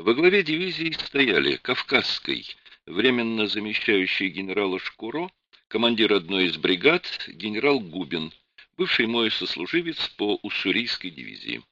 Во главе дивизии стояли Кавказской, временно замещающий генерала Шкуро, командир одной из бригад, генерал Губин, бывший мой сослуживец по уссурийской дивизии.